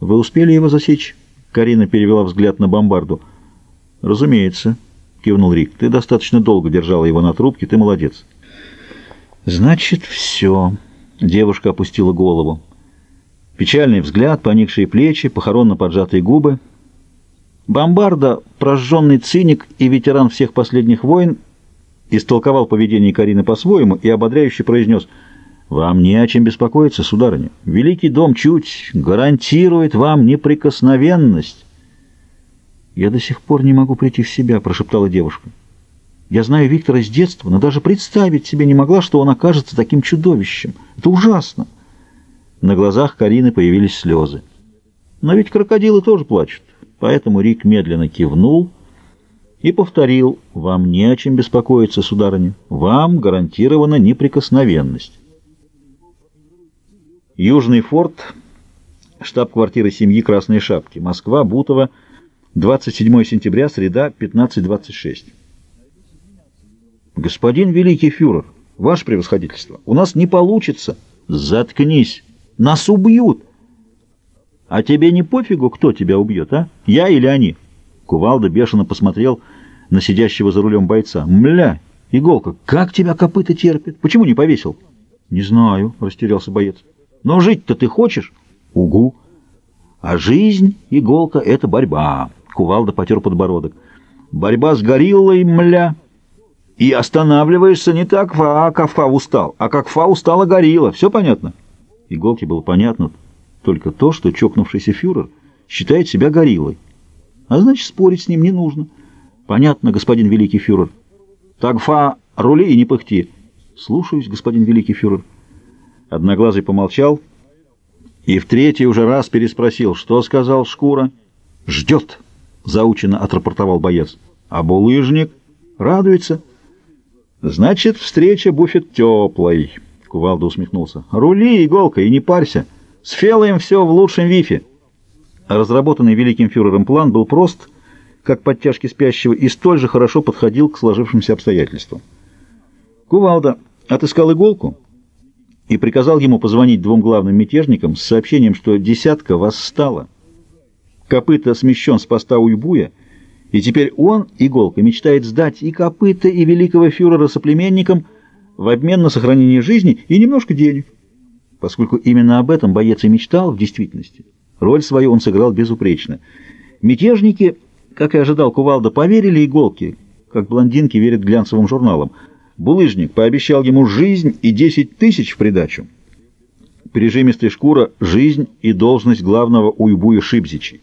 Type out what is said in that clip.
Вы успели его засечь? Карина перевела взгляд на бомбарду. Разумеется, кивнул Рик. Ты достаточно долго держала его на трубке, ты молодец. Значит, все. Девушка опустила голову. Печальный взгляд, поникшие плечи, похоронно поджатые губы. Бомбарда, прожженный циник и ветеран всех последних войн, истолковал поведение Карины по-своему и ободряюще произнес «Вам не о чем беспокоиться, сударыня. Великий дом чуть гарантирует вам неприкосновенность». «Я до сих пор не могу прийти в себя», — прошептала девушка. «Я знаю Виктора с детства, но даже представить себе не могла, что он окажется таким чудовищем. Это ужасно». На глазах Карины появились слезы. Но ведь крокодилы тоже плачут. Поэтому Рик медленно кивнул и повторил, «Вам не о чем беспокоиться, сударыня. Вам гарантирована неприкосновенность». Южный форт, штаб-квартира семьи Красной Шапки, Москва, Бутово, 27 сентября, среда, 15.26. «Господин великий фюрер, ваше превосходительство, у нас не получится». «Заткнись!» Нас убьют. А тебе не пофигу, кто тебя убьет, а? Я или они? Кувалда бешено посмотрел на сидящего за рулем бойца. Мля, иголка, как тебя копыта терпит? Почему не повесил? Не знаю, растерялся боец. Но жить-то ты хочешь? Угу. А жизнь, иголка, это борьба. Кувалда потер подбородок. Борьба с гориллой, мля. И останавливаешься не так, а как Фа устал, а как Фа устала горилла. Все понятно? Иголке было понятно только то, что чокнувшийся фюрер считает себя гориллой. А значит, спорить с ним не нужно. Понятно, господин великий фюрер. Тагфа, рули и не пыхти. Слушаюсь, господин великий фюрер. Одноглазый помолчал и в третий уже раз переспросил, что сказал Шкура. «Ждет», — заучено отрапортовал боец. «А булыжник радуется». «Значит, встреча буфет теплой». Кувалда усмехнулся. «Рули, иголка, и не парься. Сфелаем все в лучшем вифе». Разработанный великим фюрером план был прост, как подтяжки спящего, и столь же хорошо подходил к сложившимся обстоятельствам. Кувалда отыскал иголку и приказал ему позвонить двум главным мятежникам с сообщением, что десятка восстала. Копыта смещен с поста Уйбуя, и теперь он, иголка, мечтает сдать и копыта, и великого фюрера соплеменникам – в обмен на сохранение жизни и немножко денег. Поскольку именно об этом боец и мечтал в действительности, роль свою он сыграл безупречно. Мятежники, как и ожидал Кувалда, поверили иголке, как блондинки верят глянцевым журналам. Булыжник пообещал ему жизнь и 10 тысяч в придачу. Прижимистая шкура — жизнь и должность главного уйбуя Шибзичи.